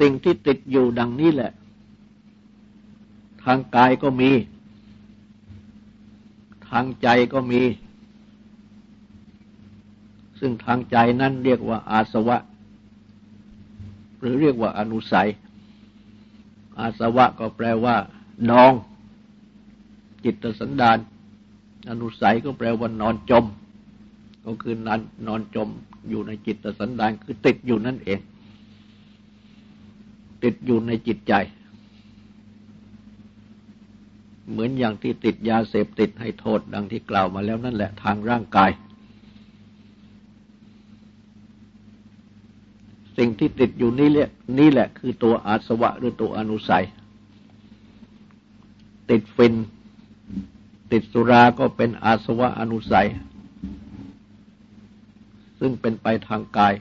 สิ่งที่ติดอยู่ดังนี้แหละ ทางกายก็มี ทางใจก็มี ซึ่งทางใจนั้นเรียกว่าอาสวะ หรือเรียกว่าอนุสัย อาสวะก็แปลว่าดอง จิตสันดาน อนุสัยก็แปลว่านอนจม ก็คือนอนนอนจมอยู่ในจิตสันดานคือติดอยู่นั่นเอง ติดอยู่ในจิตใจ เหมือนอย่างที่ติดยาเสพติดให้โทษดังที่กล่าวมาแล้วนั่นแหละทางร่างกาย สิ่งที่ติดอยู่นี่แหละนี่แหละคือตัวอาสวะหรือตัวอนุสัย ติดฟิน ติดสุราก็เป็นอาสวะอนุสัย ซึ่งเป็นไปทางกาย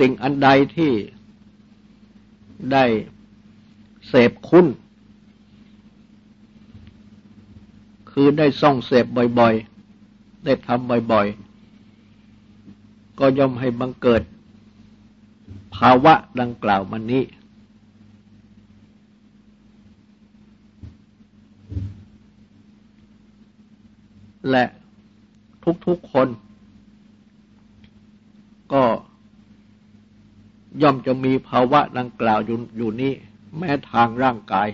สิ่งอันใดที่ได้เสพคุณ คือได้ส่องเสพบ่อยๆ ได้ทำบ่อยๆ ก็ย่อมให้บังเกิด ภาวะดังกล่าวมานี้ และทุกๆคนก็ ย่อมจะมีภาวะดังกล่าวอยู่อยู่นี้ แม้ทางร่างกาย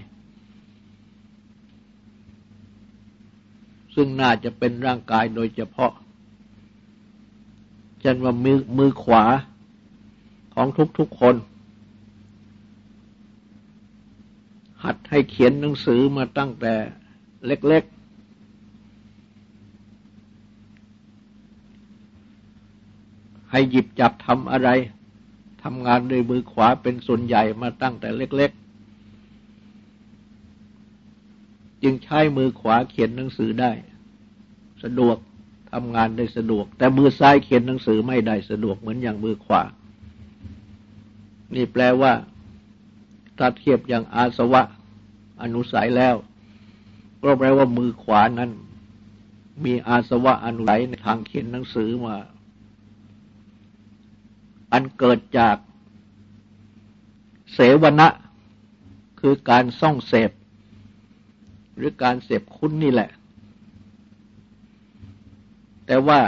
ซึ่งน่าจะเป็นร่างกายโดยเฉพาะเช่นว่ามือมือขวาของทุกๆคน หัดให้เขียนหนังสือมาตั้งแต่เล็กๆ ให้หยิบจับทำอะไร ทำงานด้วยมือขวาเป็นส่วนใหญ่มาตั้งแต่เล็ก ๆ จึงใช้มือขวาเขียนหนังสือได้ สะดวกทำงานได้สะดวก แต่มือซ้ายเขียนหนังสือไม่ได้สะดวกเหมือนอย่างมือขวา นี่แปลว่าถ้าเทียบอย่างอาสวะ อนุสัยแล้ว ก็แปลว่ามือขวานั้น มีอาสวะอนุสัยในทางเขียนหนังสือมา อันเกิดจากเสวนะคือการส่องเสพ หรือการเสพคุณนี่แหละ แต่ว่า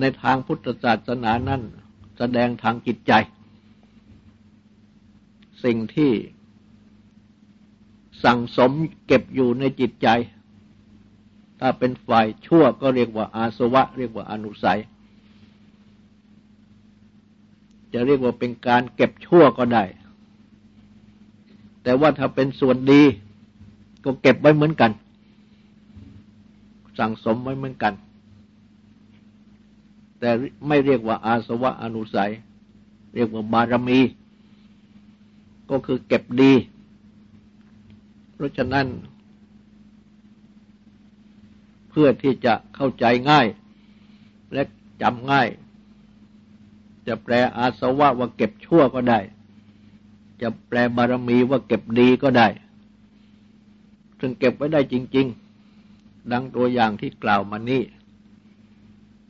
ในทางพุทธศาสนานั้นแสดงทางจิตใจ สิ่งที่สั่งสมเก็บอยู่ในจิตใจ ถ้าเป็นฝ่ายชั่วก็เรียกว่าอาสวะ เรียกว่าอนุสัย จะเรียกว่าเป็นการเก็บชั่วก็ได้ แต่ว่าถ้าเป็นส่วนดี ก็เก็บไว้เหมือนกัน สั่งสมไว้เหมือนกัน แต่ไม่เรียกว่าอาสวะอนุสัย เรียกว่าบารมี ก็คือเก็บดี เพราะฉะนั้น เพื่อที่จะเข้าใจง่าย และจำง่าย จะแปลอาสวะว่าเก็บชั่วก็ได้ จะแปลบารมีว่าเก็บดีก็ได้ ซึ่งเก็บไว้ได้จริง ๆ ดังตัวอย่างที่กล่าวมานี้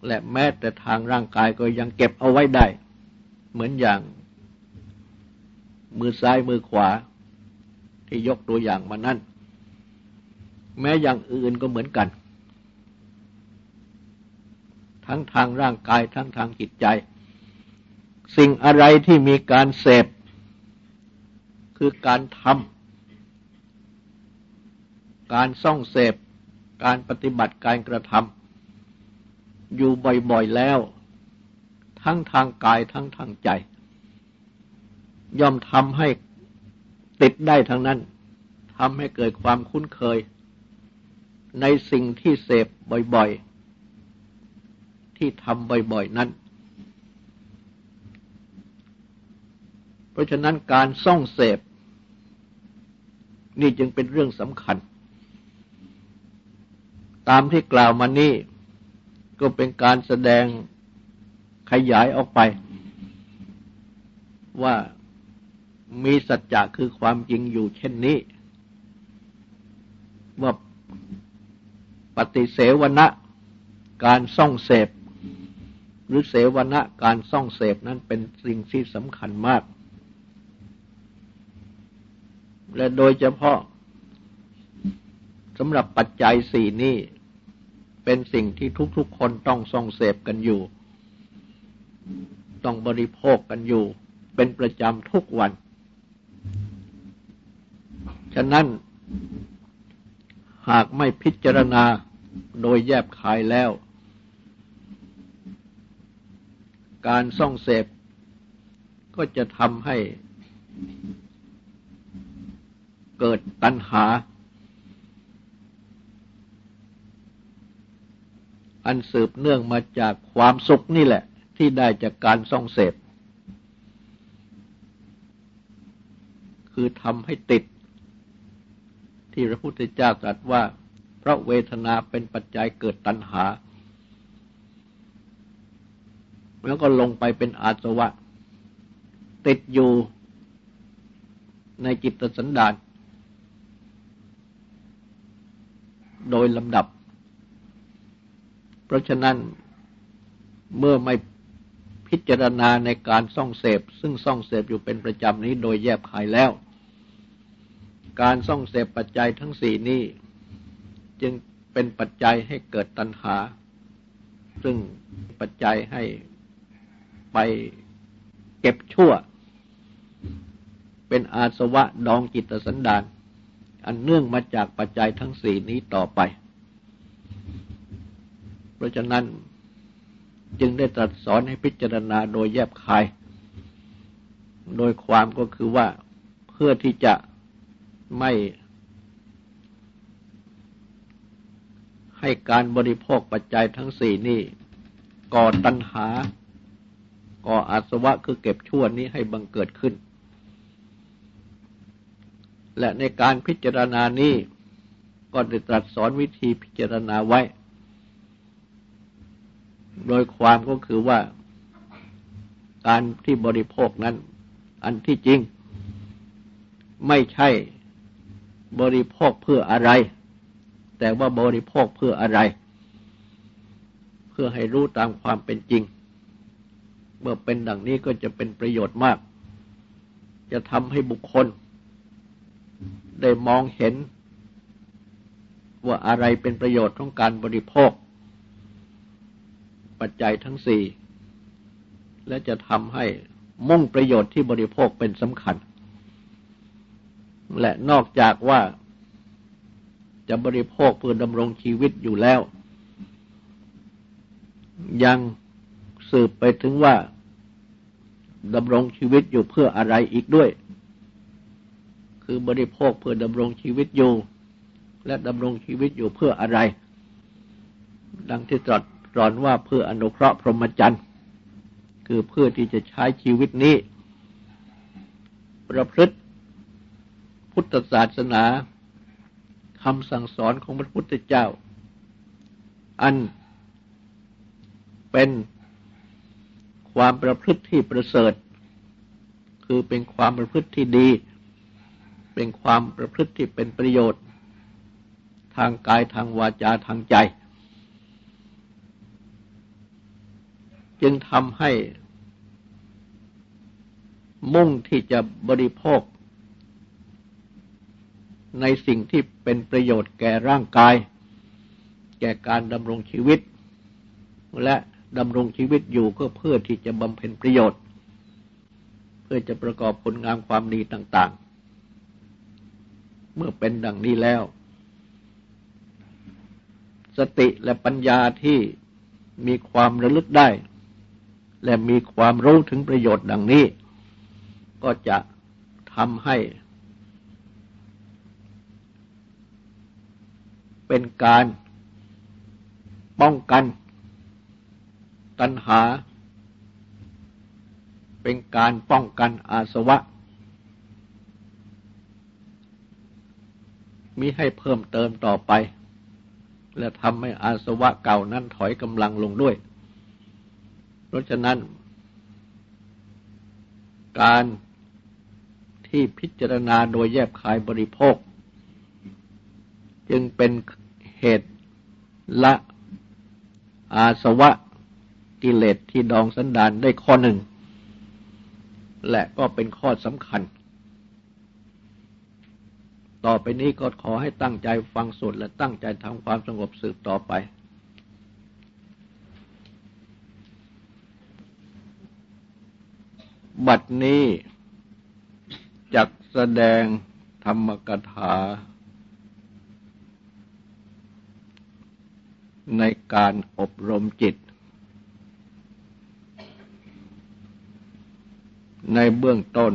และแม้แต่ทางร่างกายก็ยังเก็บเอาไว้ได้ เหมือนอย่าง มือซ้ายมือขวา ที่ยกตัวอย่างมานั่น แม้อย่างอื่นก็เหมือนกัน ทั้งทางร่างกายทั้งทางจิตใจ สิ่งอะไรที่มีการเสพ คือการทำการส่องเสพ การปฏิบัติการกระทำอยู่บ่อยๆแล้ว ทั้งทางกายทั้งทางใจ ย่อมทำให้ติดได้ทั้งนั้นทำให้เกิดความคุ้นเคย ในสิ่งที่เสพบ่อยๆ ที่ทำบ่อยๆ นั้น ราะฉะนั้นการส่องเสพ นี่จึงเป็นเรื่องสำคัญ ตามที่กล่าวมานี้ก็เป็นการแสดงขยายออกไป ว่ามีสัจจะคือความจริงอยู่เช่นนี้ ว่าปฏิเสวนะการส่องเสพ หรือเสวนาการส่องเสพนั้นเป็นสิ่งที่สำคัญมาก และโดยเฉพาะสำหรับปัจจัยสี่นี้ เป็นสิ่งที่ทุกๆคนต้องส่องเสพกันอยู่ ต้องบริโภคกันอยู่ เป็นประจำทุกวัน ฉะนั้นหากไม่พิจารณาโดยแยบคายแล้ว การส่องเสพก็จะทำให้ เกิดตัณหา อันสืบเนื่องมาจากความสุขนี่แหละ ที่ได้จากการส่องเสพ คือทำให้ติด ที่พระพุทธเจ้าตรัสว่า เพราะเวทนาเป็นปัจจัยเกิดตัณหา แล้วก็ลงไปเป็นอาสวะ ติดอยู่ในจิตสันดาน โดยลำดับ เพราะฉะนั้นเมื่อไม่พิจารณาในการส่องเสพ ซึ่งส่องเสพอยู่เป็นประจำนี้โดยแยบคายแล้ว การส่องเสพปัจจัยทั้งสี่นี้ จึงเป็นปัจจัยให้เกิดตัณหา ซึ่งปัจจัยให้ไปเก็บชั่ว เป็นอาสวะดองจิตสันดาน อันเนื่องมาจากปัจจัยทั้งสี่นี้ต่อไป เพราะฉะนั้นจึงได้ตรัสสอนให้พิจารณาโดยแยบคาย โดยความก็คือว่าเพื่อที่จะไม่ให้การบริโภคปัจจัยทั้งสี่นี้ก่อตัณหา ก่ออาสวะคือเก็บชั่วนี้ให้บังเกิดขึ้น และในการพิจารณานี้ก็ได้ตรัสสอนวิธีพิจารณาไว้ โดยความก็คือว่าการที่บริโภคนั้น อันที่จริง ไม่ใช่บริโภคเพื่ออะไร แต่ว่าบริโภคเพื่ออะไร เพื่อให้รู้ตามความเป็นจริง เมื่อเป็นดังนี้ก็จะเป็นประโยชน์มาก จะทำให้บุคคล ได้มองเห็น ว่าอะไรเป็นประโยชน์ของการบริโภค ปัจจัยทั้งสี่ และจะทำให้มุ่งประโยชน์ที่บริโภคเป็นสำคัญ และนอกจากว่าจะบริโภคเพื่อดำรงชีวิตอยู่แล้ว ยังสืบไปถึงว่าดำรงชีวิตอยู่เพื่ออะไรอีกด้วย คือบริโภคเพื่อดำรงชีวิตอยู่ และดำรงชีวิตอยู่เพื่ออะไร ดังที่ตรัสสอนว่าเพื่ออนุเคราะห์พรหมจรรย์คือเพื่อที่จะใช้ชีวิตนี้ ประพฤติพุทธศาสนาคำสั่งสอนของพระพุทธเจ้า อันเป็นความประพฤติที่ประเสริฐ คือเป็นความประพฤติที่ดี เป็นความประพฤติที่เป็นประโยชน์ ทางกายทางวาจาทางใจ จึงทำให้ มุ่งที่จะบริโภค ในสิ่งที่เป็นประโยชน์แก่ร่างกาย แก่การดำรงชีวิต และดำรงชีวิตอยู่ก็เพื่อที่จะบำเพ็ญประโยชน์ เพื่อจะประกอบผลงานความดีต่าง ๆ เมื่อเป็นดังนี้แล้ว สติและปัญญาที่มีความระลึกได้ และมีความรู้ถึงประโยชน์ดังนี้ ก็จะทำให้ เป็นการป้องกัน ตัณหา เป็นการป้องกันอาสวะ มิให้เพิ่มเติมต่อไป และทำให้อาสวะเก่านั้นถอยกำลังลงด้วย เพราะฉะนั้น การที่พิจารณาโดยแยบคายบริโภค จึงเป็นเหตุละอาสวะกิเลสที่ดองสันดานได้ข้อหนึ่ง และก็เป็นข้อสำคัญ ต่อไปนี้ก็ขอให้ตั้งใจฟังสวดและตั้งใจทำความสงบสืบต่อไปบัดนี้จักแสดงธรรมกถา ในการอบรมจิต ในเบื้องต้น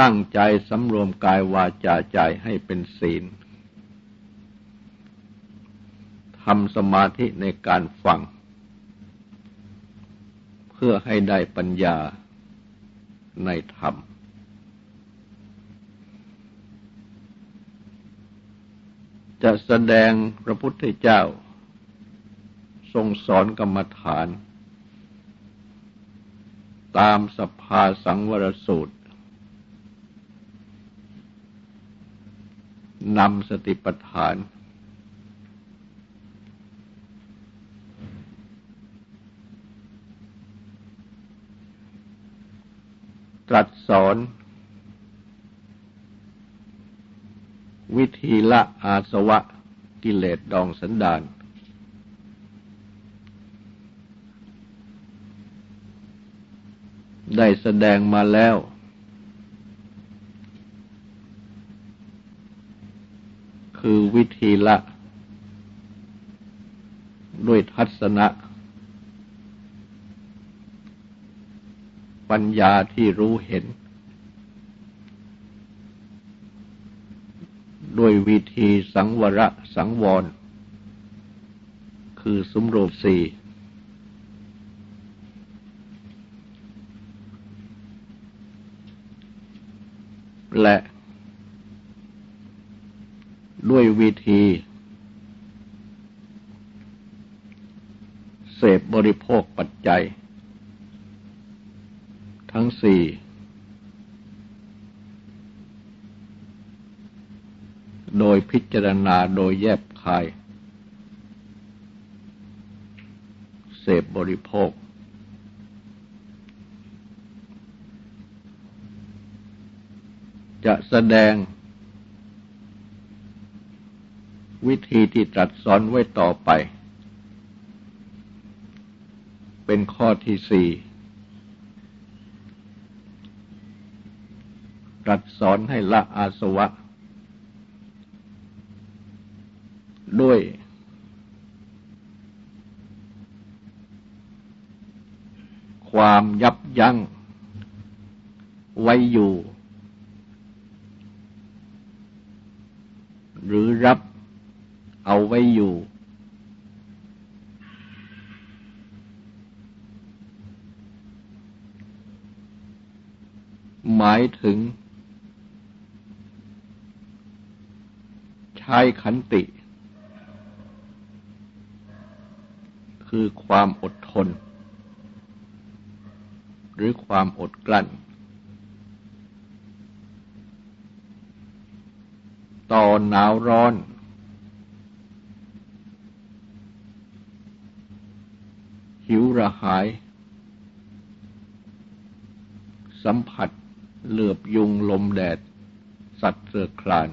ตั้งใจสำรวมกายวาจาใจให้เป็นศีลทำสมาธิในการฟัง เพื่อให้ได้ปัญญาในธรรม จะแสดงพระพุทธเจ้า ทรงสอนกรรมฐาน ตามสภาสังวรสูตร นำสติปัฏฐาน ตรัสสอน วิธีละอาสวะกิเลสดองสันดานได้แสดงมาแล้ว คือวิธีละ ด้วยทัศนะ ปัญญาที่รู้เห็น ด้วยวิธีสังวรสังวร คือสมรูปสี่และ ด้วยวิธี เสพบริโภคปัจจัย ทั้งสี่โดยพิจารณาโดยแยบคาย เสพบริโภค จะแสดง วิธีที่ตรัสสอนไว้ต่อไป เป็นข้อที่สี่ตรัสสอนให้ละอาสวะ ด้วย ความยับยั้งไว้อยู่ หรือรับ เอาไว้อยู่ หมายถึง ใช้ขันติ คือความอดทน หรือความอดกลั้น ต่อหนาวร้อน หิวระหาย สัมผัสเหลือบยุงลมแดด สัตว์เสือคลาน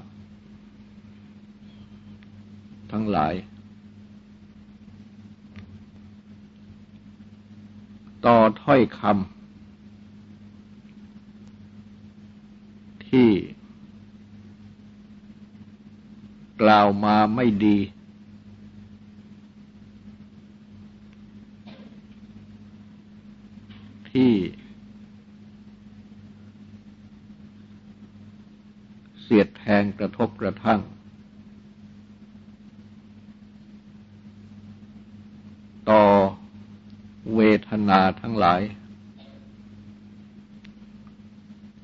ทั้งหลาย ต่อถ้อยคำที่กล่าวมาไม่ดี ที่เสียดแทงกระทบกระทั่ง ต่อเวทนาทั้งหลาย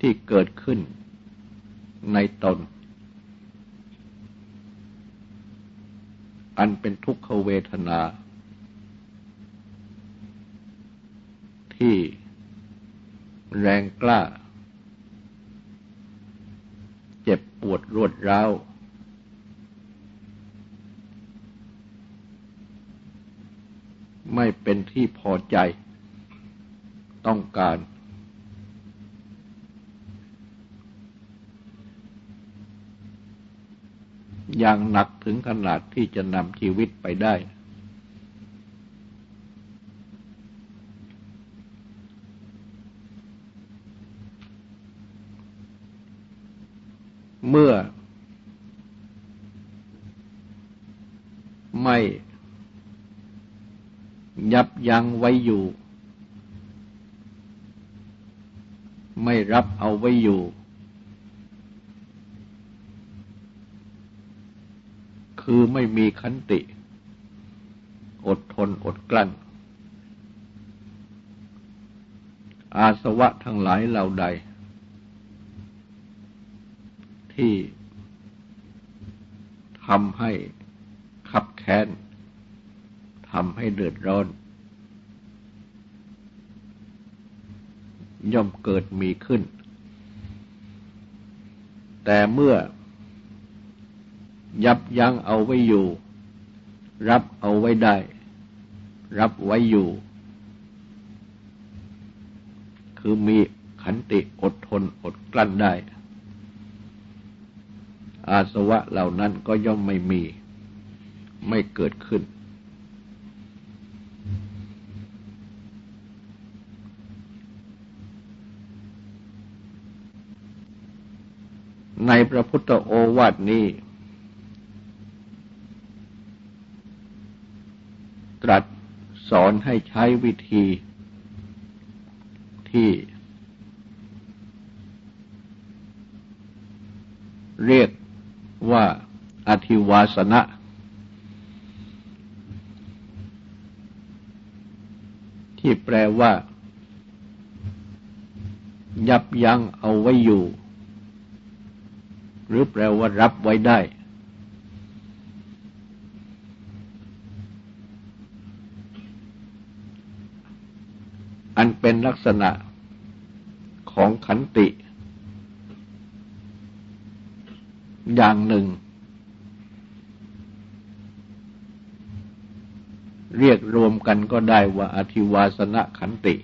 ที่เกิดขึ้นในตน อันเป็นทุกขเวทนาที่ แรงกล้า เจ็บปวดรวดร้าว ไม่เป็นที่พอใจ ต้องการ อย่างหนักถึงขนาดที่จะนำชีวิตไปได้ เมื่อ ไม่ ยับยั้งไว้อยู่ ไม่รับเอาไว้อยู่ คือไม่มีขันติ อดทนอดกลั้น อาสวะทั้งหลายเหล่าใด ที่ทำให้ขับแค้นทำให้เดือดร้อน ย่อมเกิดมีขึ้น แต่เมื่อยับยั้งเอาไว้อยู่ รับเอาไว้ได้ รับไว้อยู่ คือมีขันติอดทนอดกลั้นได้ อาสวะเหล่านั้นก็ย่อมไม่มี ไม่เกิดขึ้น ในพระพุทธโอวาทนี้ ตรัสสอนให้ใช้วิธีที่เรียก ว่าอธิวาสนะ ที่แปลว่า ยับยั้งเอาไว้อยู่ หรือแปลว่ารับไว้ได้ อันเป็นลักษณะของขันติ อย่างหนึ่ง เรียกรวมกันก็ได้ว่าอธิวาสนะขันติ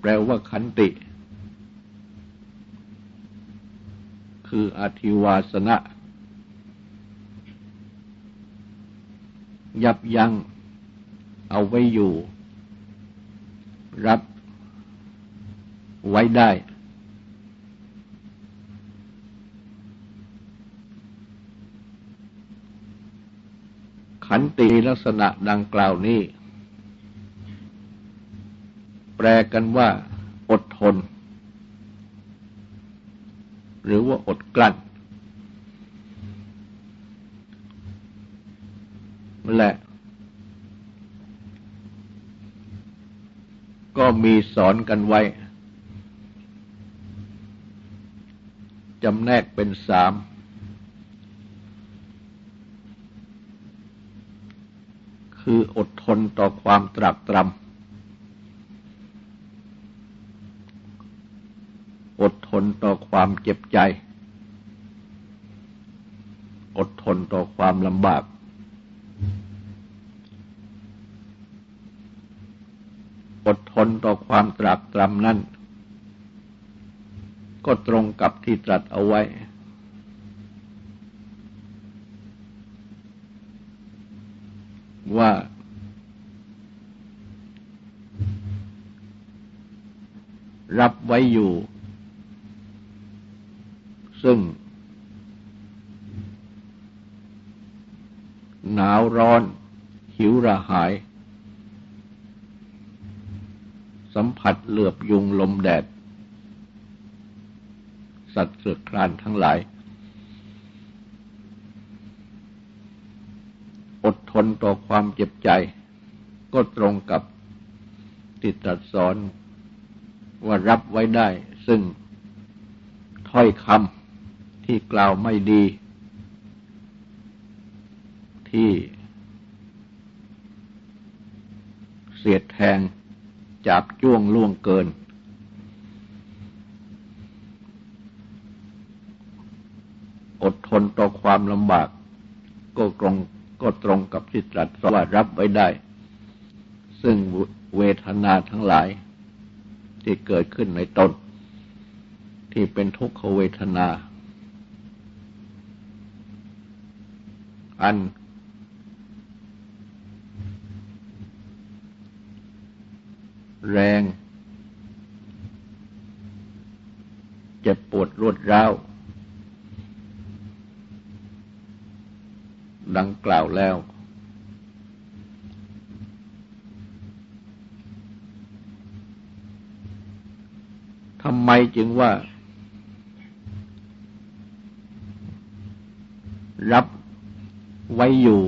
แปลว่าขันติ คืออธิวาสนะ ยับยั้งเอาไว้อยู่ รับไว้ได้ ขันติลักษณะดังกล่าวนี้ แปลกันว่า อดทน หรือว่าอดกลั้นและ ก็มีสอนกันไว้จำแนกเป็นสาม คืออดทนต่อความตรากตรำ อดทนต่อความเจ็บใจ อดทนต่อความลำบาก อดทนต่อความตรากตรำนั้นก็ตรงกับที่ตรัสเอาไว้ ว่า รับไว้อยู่ ซึ่ง หนาวร้อน หิวระหาย สัมผัสเหลือบยุงลมแดด สัตว์เสือคลานทั้งหลาย ทนต่อความเจ็บใจ ก็ตรงกับติดตัดสอนว่ารับไว้ได้ ซึ่งถ้อยคำที่กล่าวไม่ดี ที่เสียดแทงจับจ้วงล่วงเกิน อดทนต่อความลำบาก ก็ตรง ก็ตรงกับที่ตรัสว่ารับไว้ได้ ซึ่งเวทนาทั้งหลาย ที่เกิดขึ้นในตน ที่เป็นทุกขเวทนา อัน แรง เจ็บปวดรวดร้าว ดังกล่าวแล้ว ทำไมจึงว่า รับไว้อยู่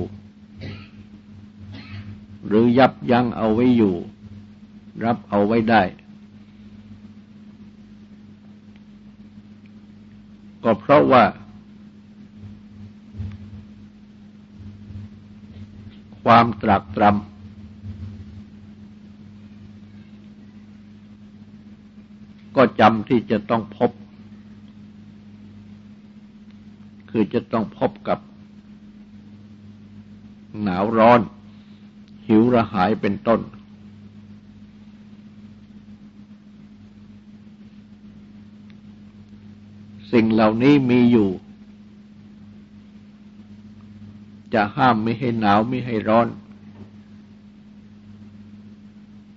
หรือยับยั้งเอาไว้อยู่ รับเอาไว้ได้ ก็เพราะว่า ความตรักตรำก็จำที่จะต้องพบ คือจะต้องพบกับ หนาวร้อน หิวระหายเป็นต้น สิ่งเหล่านี้มีอยู่ จะห้ามไม่ให้หนาวไม่ให้ร้อน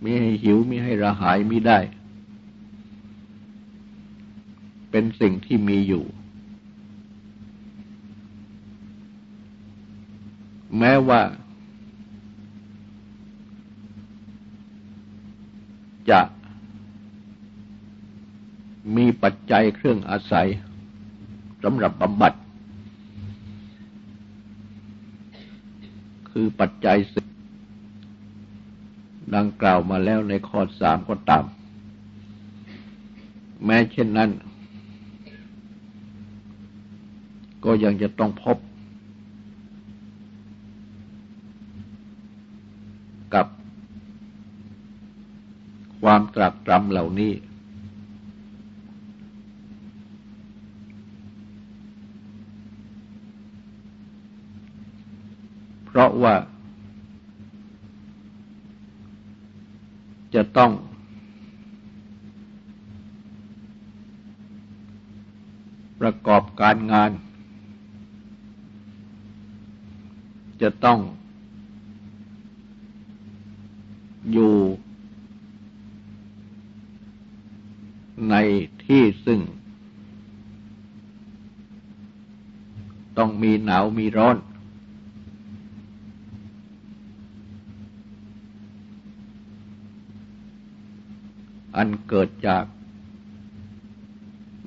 ไม่ให้หิวไม่ให้ระหายไม่ได้ เป็นสิ่งที่มีอยู่ แม้ว่า จะมีปัจจัยเครื่องอาศัยสำหรับบำบัด คือปัจจัยสิดังกล่าวมาแล้วในข้อสามก็ตาม แม้เช่นนั้น ก็ยังจะต้องพบกับความตรักตรำเหล่านี้ เพราะว่า จะต้อง ประกอบการงาน จะต้อง อยู่ในที่ซึ่ง ต้องมีหนาวมีร้อน อันเกิดจาก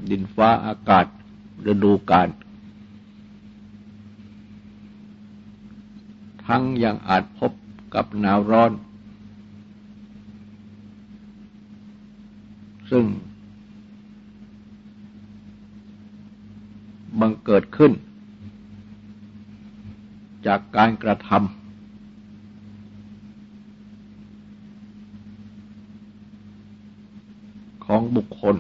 ดินฟ้าอากาศฤดูกาลทั้งยังอาจพบกับหนาวร้อน ซึ่งบังเกิดขึ้น จากการกระทำ ของบุคคล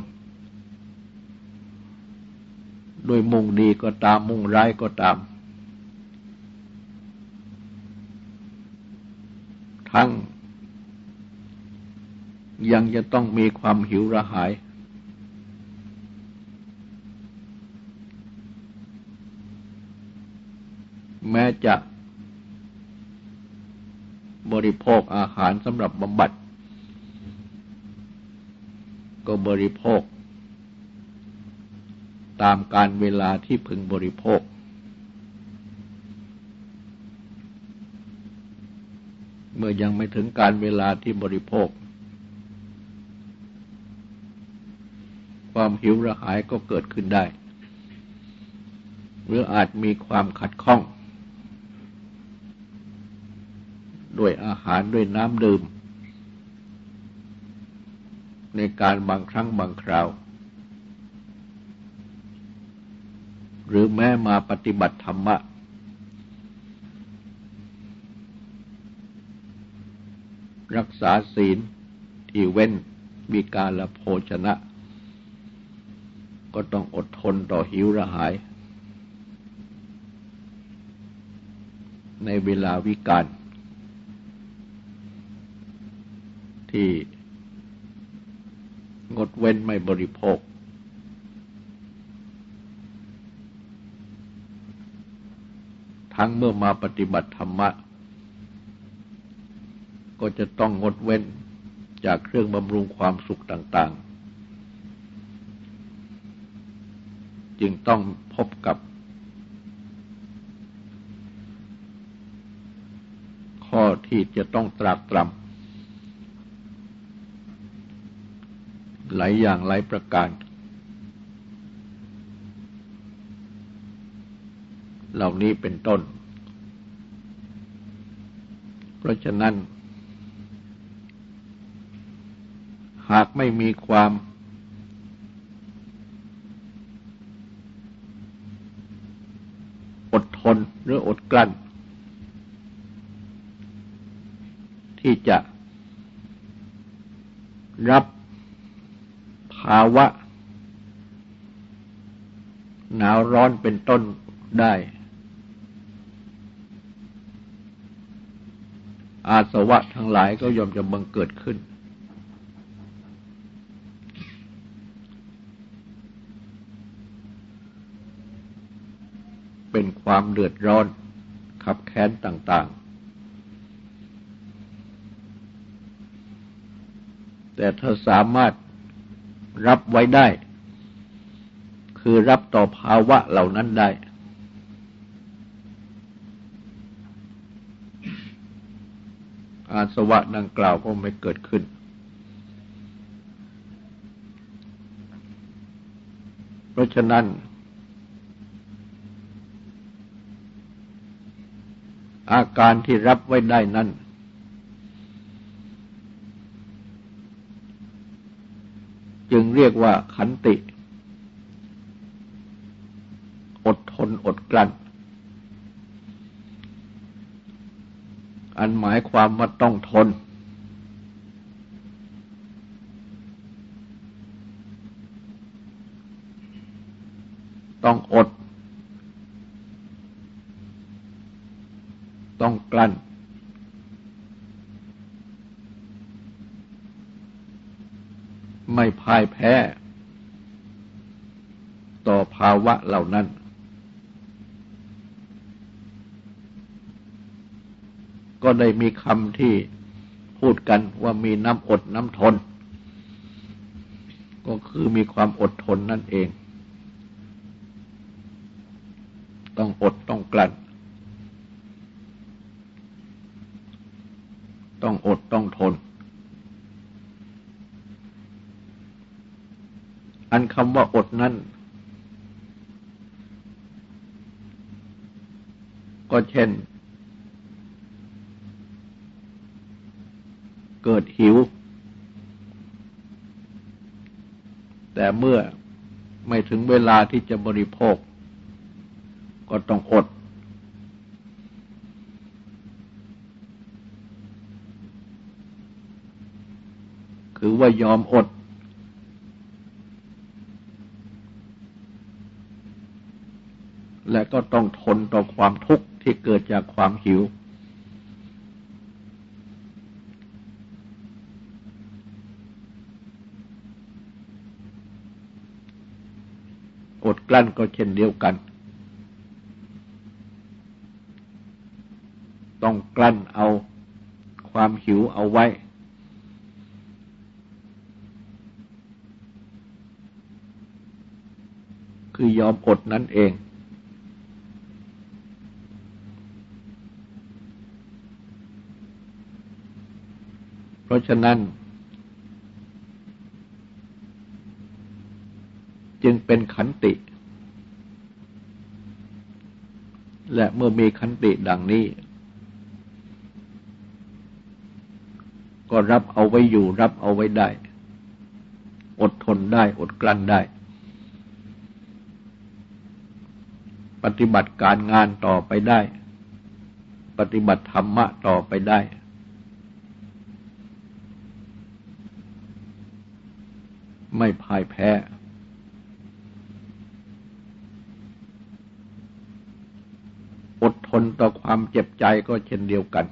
โดยมุ่งดีก็ตามมุ่งร้ายก็ตาม ทั้ง ยังจะต้องมีความหิวระหาย แม้จะบริโภคอาหารสำหรับบำบัด ก็บริโภค ตามการเวลาที่พึงบริโภค เมื่อยังไม่ถึงการเวลาที่บริโภค ความหิวระหายก็เกิดขึ้นได้ หรืออาจมีความขัดข้อง ด้วยอาหารด้วยน้ำดื่ม ในการบางครั้งบางคราว หรือแม้มาปฏิบัติธรรมะ รักษาศีลที่เว้นมีการละโภชนะ ก็ต้องอดทนต่อหิวระหาย ในเวลาวิกาลที่ งดเว้นไม่บริโภค ทั้งเมื่อมาปฏิบัติธรรมะ ก็จะต้องงดเว้นจากเครื่องบำรุงความสุขต่าง ๆ จึงต้องพบกับ ข้อที่จะต้องตรากตรำ หลายอย่างหลายประการ เหล่านี้เป็นต้น เพราะฉะนั้น หากไม่มีความอดทนหรืออดกลั้น ที่จะรับาวะ หนาวร้อนเป็นต้นได้ อาสวะทั้งหลายก็ยอมจะบังเกิดขึ้น เป็นความเดือดร้อนขับแค้นต่างๆแต่ถ้าสามารถ รับไว้ได้ คือรับต่อภาวะเหล่านั้นได้ อาสวะดังกล่าวก็ไม่เกิดขึ้น เพราะฉะนั้น อาการที่รับไว้ได้นั้น จึงเรียกว่าขันติ อดทนอดกลั้น อันหมายความว่าต้องทน ต้องอด ต้องกลั้น ไม่พ่ายแพ้ ต่อภาวะเหล่านั้น ก็ได้มีคำที่พูดกันว่ามีน้ำอดน้ำทน ก็คือมีความอดทนนั่นเอง ต้องอดต้องกลั้นต้องอดต้องทน อันคำว่าอดนั้น ก็เช่น เกิดหิว แต่เมื่อไม่ถึงเวลาที่จะบริโภค ก็ต้องอด คือว่ายอมอด และก็ต้องทนต่อความทุกข์ที่เกิดจากความหิว อดกลั้นก็เช่นเดียวกัน ต้องกลั้นเอาความหิวเอาไว้คือยอมอดนั่นเอง ราะฉะนั้น จึงเป็นขันติ และเมื่อมีขันติดังนี้ ก็รับเอาไว้อยู่รับเอาไว้ได้ อดทนได้อดกลั้นได้ ปฏิบัติการงานต่อไปได้ ปฏิบัติธรรมะต่อไปได้ ไม่พ่ายแพ้ อดทนต่อความเจ็บใจก็เช่นเดียวกัน